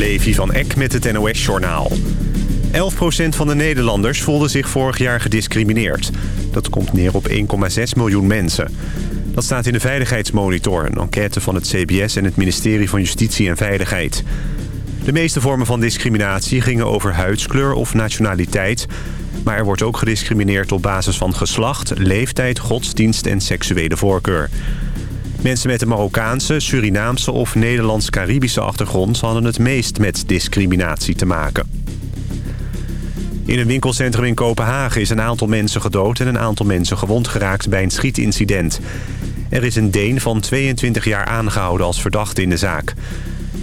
Levi van Eck met het NOS-journaal. 11% van de Nederlanders voelde zich vorig jaar gediscrimineerd. Dat komt neer op 1,6 miljoen mensen. Dat staat in de Veiligheidsmonitor, een enquête van het CBS... en het ministerie van Justitie en Veiligheid. De meeste vormen van discriminatie gingen over huidskleur of nationaliteit... maar er wordt ook gediscrimineerd op basis van geslacht, leeftijd, godsdienst en seksuele voorkeur. Mensen met een Marokkaanse, Surinaamse of Nederlands-Caribische achtergrond... hadden het meest met discriminatie te maken. In een winkelcentrum in Kopenhagen is een aantal mensen gedood... en een aantal mensen gewond geraakt bij een schietincident. Er is een Deen van 22 jaar aangehouden als verdachte in de zaak.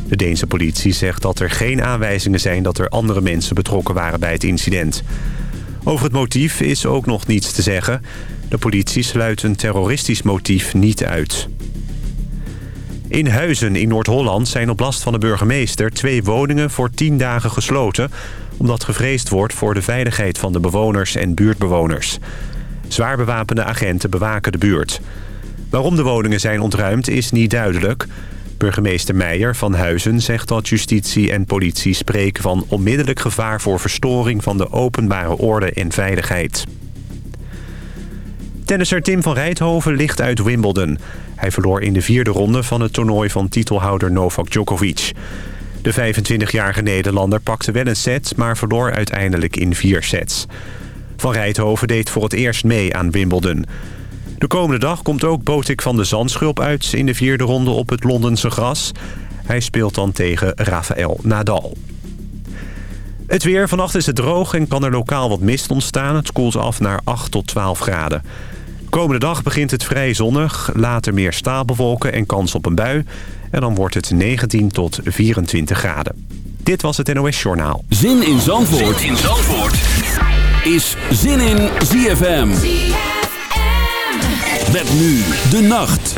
De Deense politie zegt dat er geen aanwijzingen zijn... dat er andere mensen betrokken waren bij het incident. Over het motief is ook nog niets te zeggen. De politie sluit een terroristisch motief niet uit. In Huizen in Noord-Holland zijn op last van de burgemeester... twee woningen voor tien dagen gesloten... omdat gevreesd wordt voor de veiligheid van de bewoners en buurtbewoners. Zwaar bewapende agenten bewaken de buurt. Waarom de woningen zijn ontruimd is niet duidelijk. Burgemeester Meijer van Huizen zegt dat justitie en politie spreken van onmiddellijk gevaar voor verstoring van de openbare orde en veiligheid. Tennisser Tim van Rijthoven ligt uit Wimbledon. Hij verloor in de vierde ronde van het toernooi van titelhouder Novak Djokovic. De 25-jarige Nederlander pakte wel een set, maar verloor uiteindelijk in vier sets. Van Rijthoven deed voor het eerst mee aan Wimbledon. De komende dag komt ook Botik van de Zandschulp uit in de vierde ronde op het Londense gras. Hij speelt dan tegen Rafael Nadal. Het weer. Vannacht is het droog en kan er lokaal wat mist ontstaan. Het koelt af naar 8 tot 12 graden. Komende dag begint het vrij zonnig, later meer stapelwolken en kans op een bui. En dan wordt het 19 tot 24 graden. Dit was het NOS Journaal. Zin in Zandvoort, zin in Zandvoort. is Zin in ZFM. ZFM. Met nu de nacht.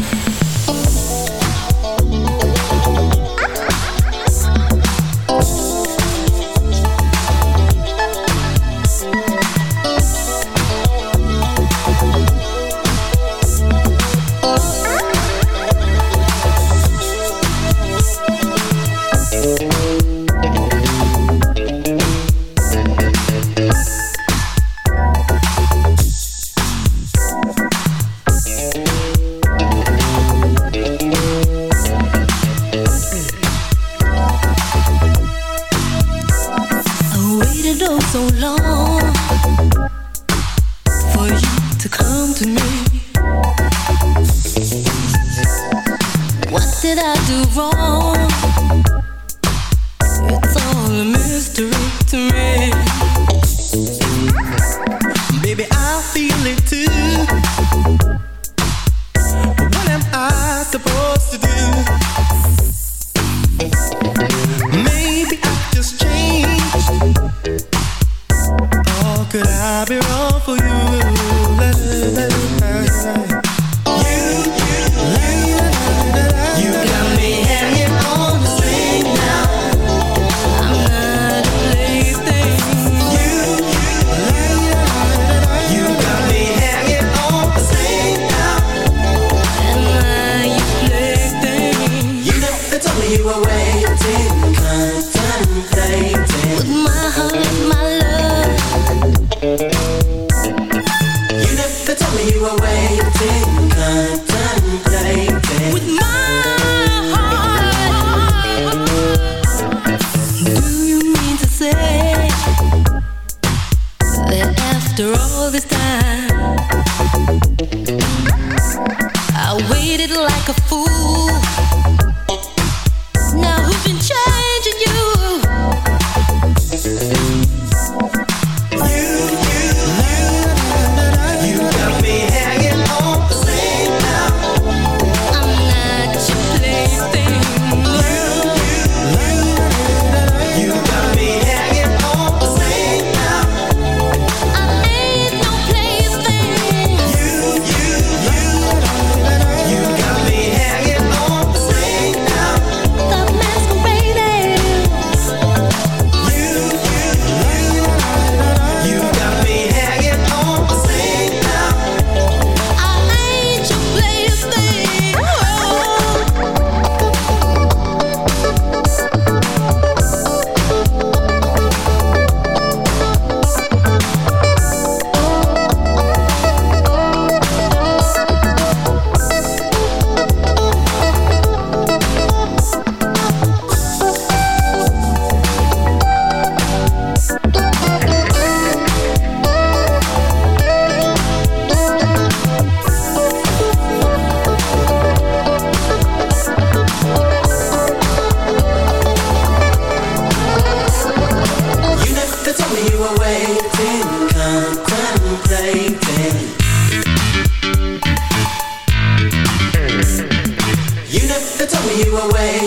Throw you away.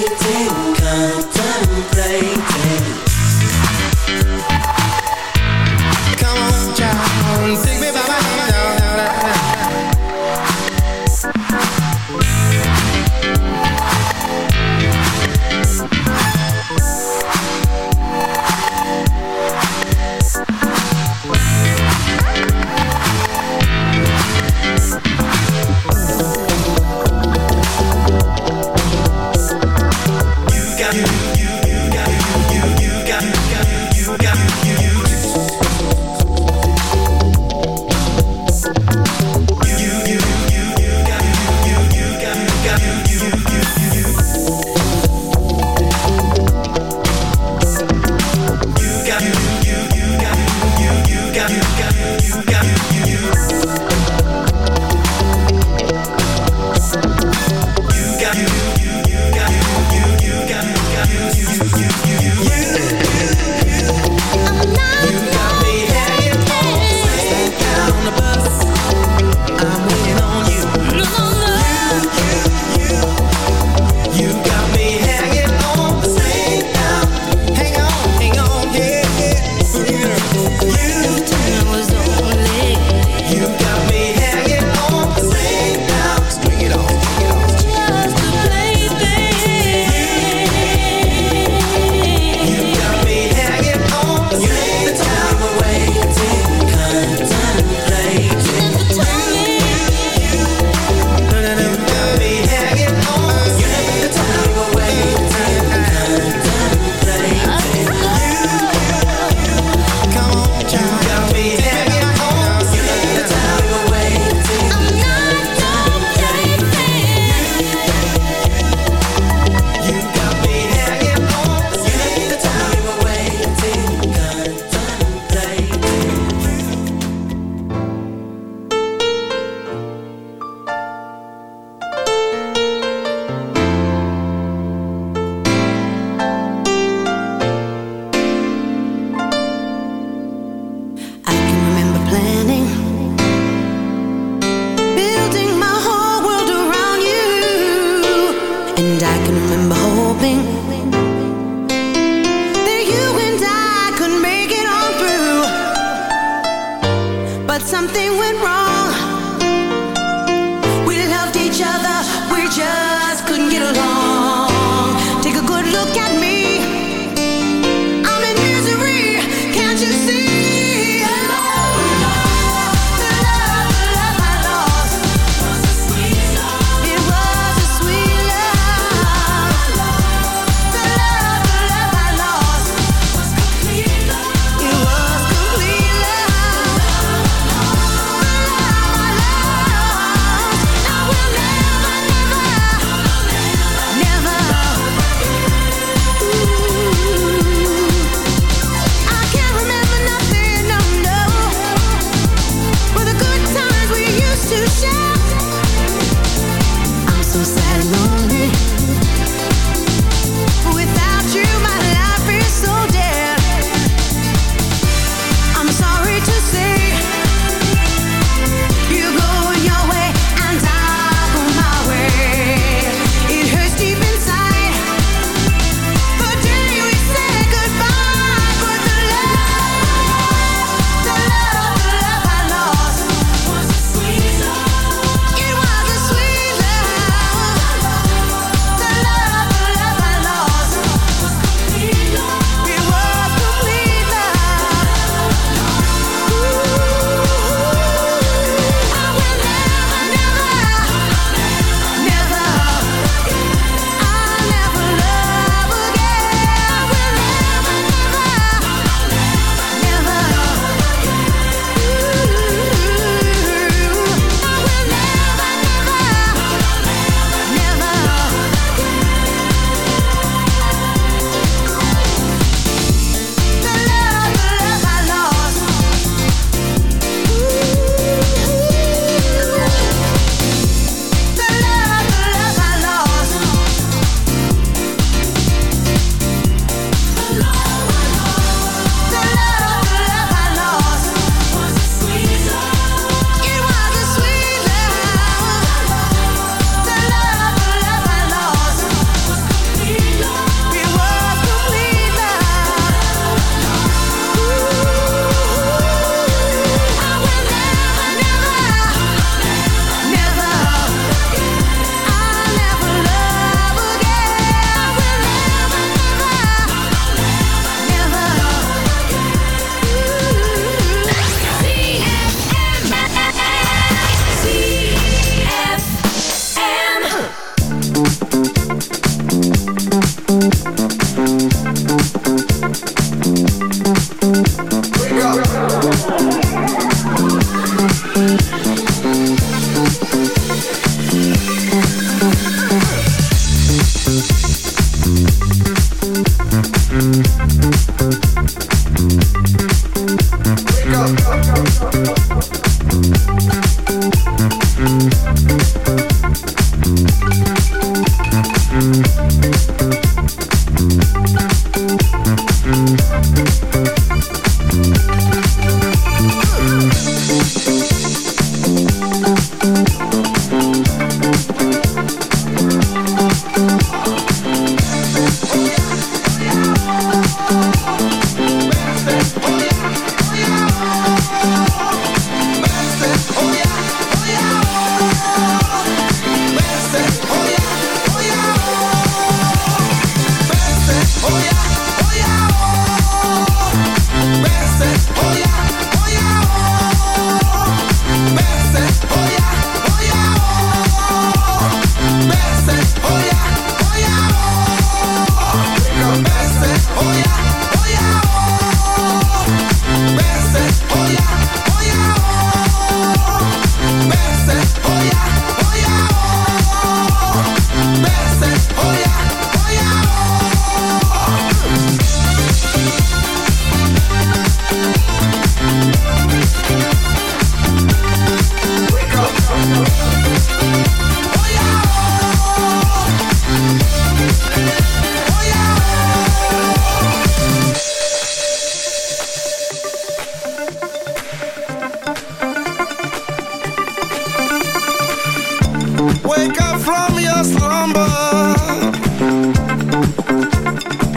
Wake up from your slumber.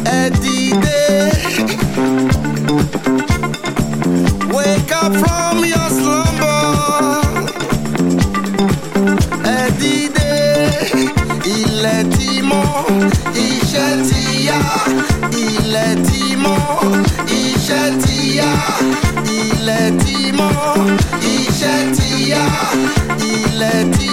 Eddie Wake up from your slumber. Eddie day. Il est timon, il chatilla Il est timon, il chatilla Il est timon, il chatilla Il est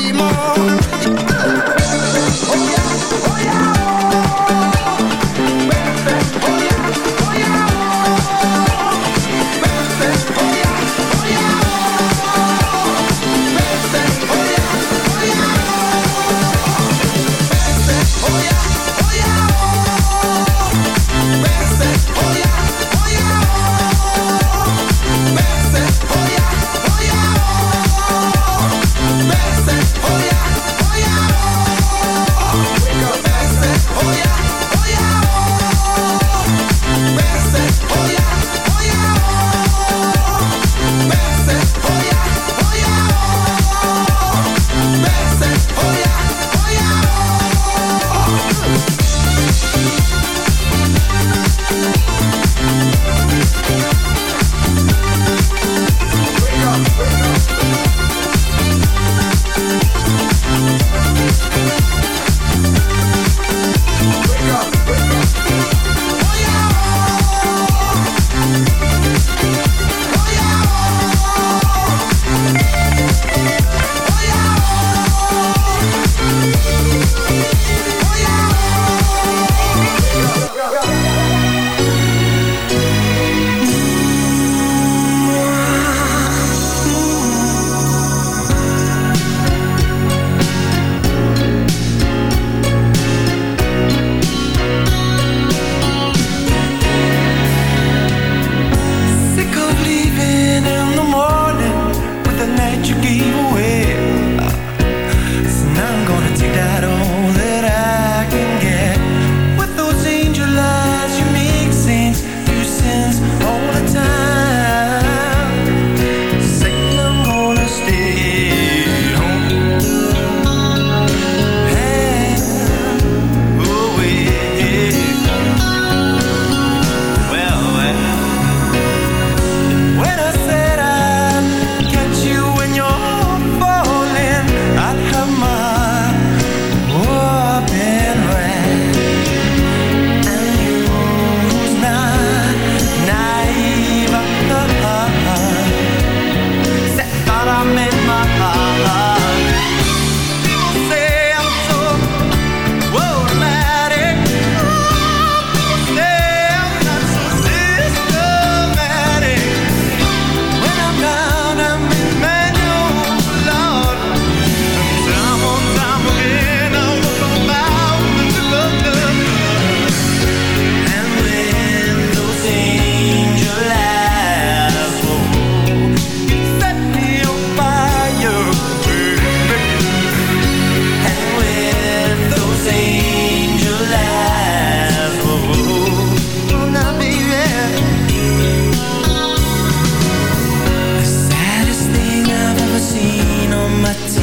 got to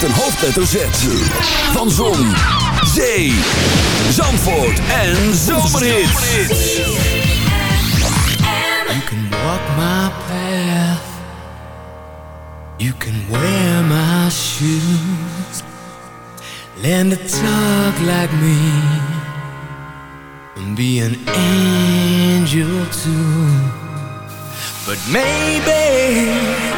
met een hoofdletter Z. Van Zon, Zee, Zandvoort en Zomerhit. You can walk my path. You can wear my shoes. land a talk like me. And be an angel too. But maybe...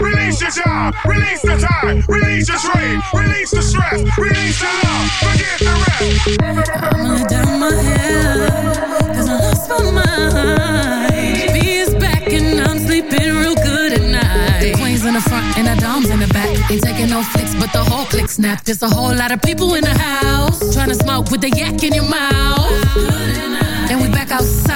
release your job, release the time. release your dream. release the stress, release your love, forget the rest. I wanna my head, cause I lost my mind. B is back and I'm sleeping real good at night. The queen's in the front and the dom's in the back. Ain't taking no flicks, but the whole click snap. There's a whole lot of people in the house, trying to smoke with the yak in your mouth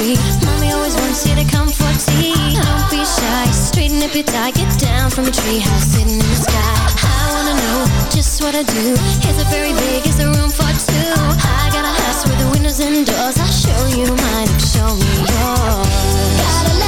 Tree. Mommy always wants you to come for tea. Don't be shy, straighten up your tie. Get down from a tree house sitting in the sky. I wanna know just what I do. Is it very big? Is there room for two? I got a house with the windows and doors. I'll show you mine. Show me yours.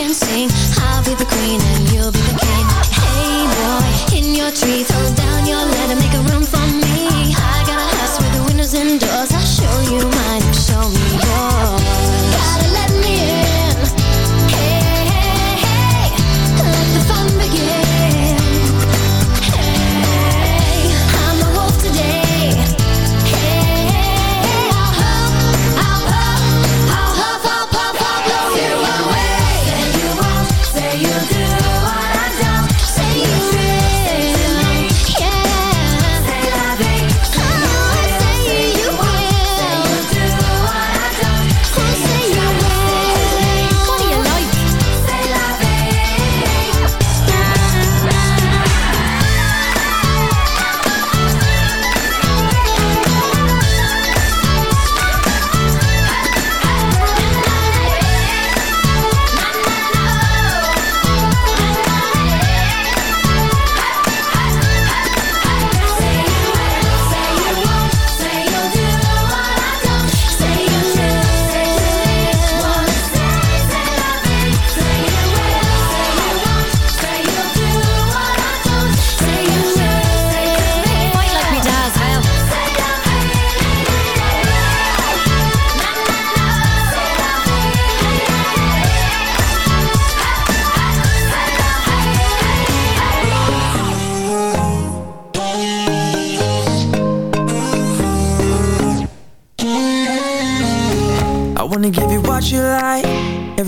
Can sing.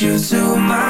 you to my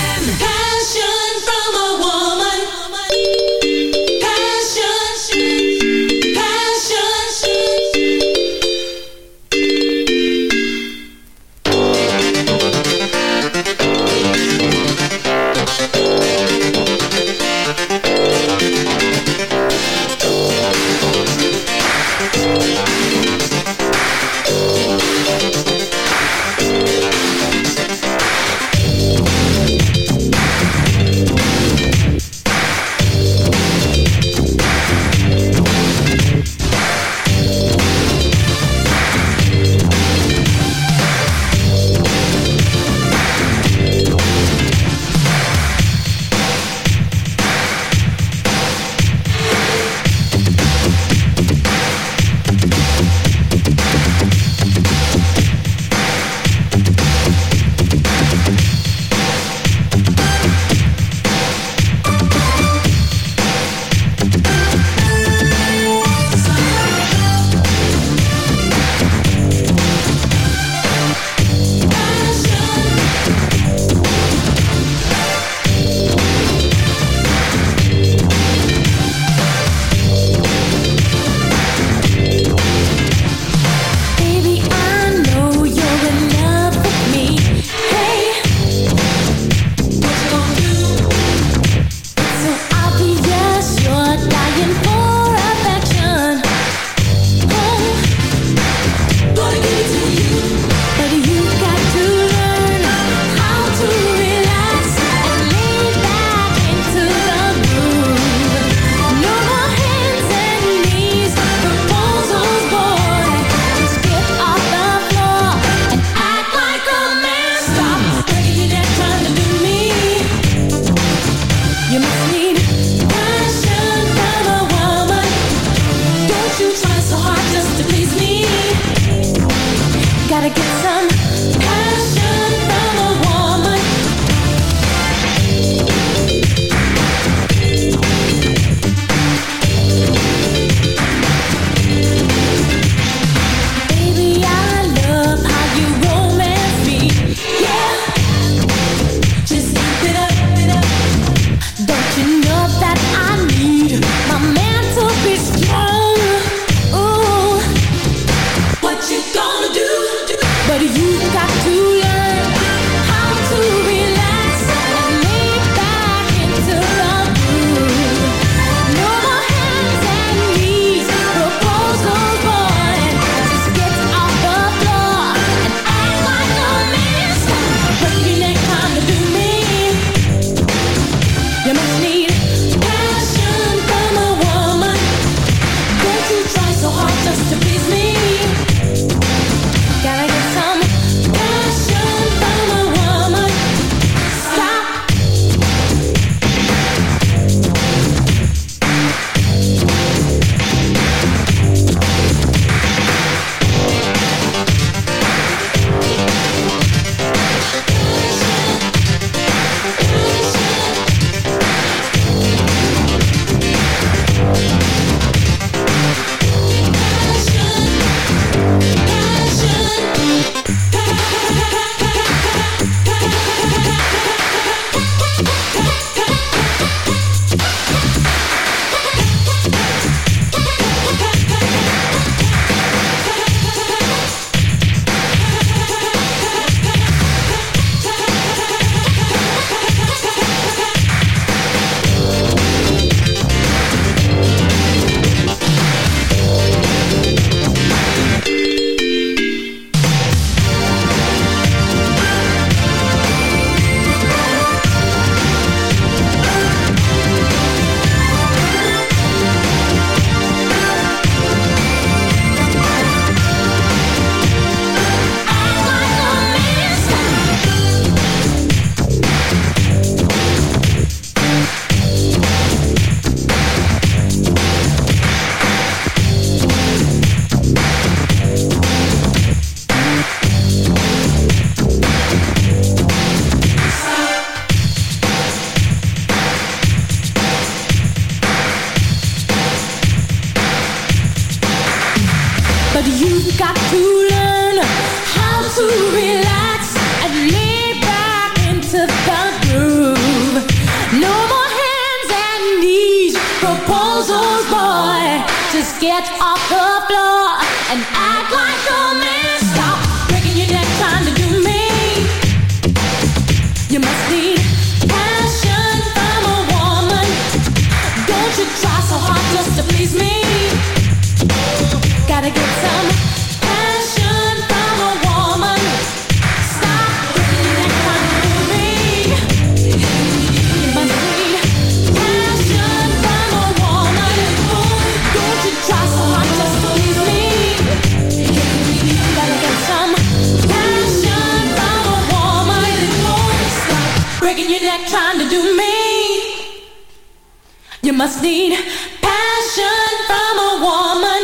must need passion from a woman.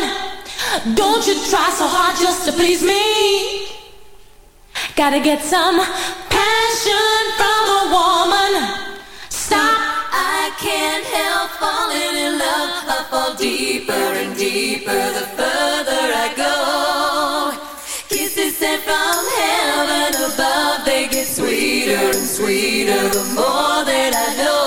Don't you try so hard just to please me. Gotta get some passion from a woman. Stop, I can't help falling in love. I fall deeper and deeper the further I go. Kisses sent from heaven above, they get sweeter and sweeter the more that I know.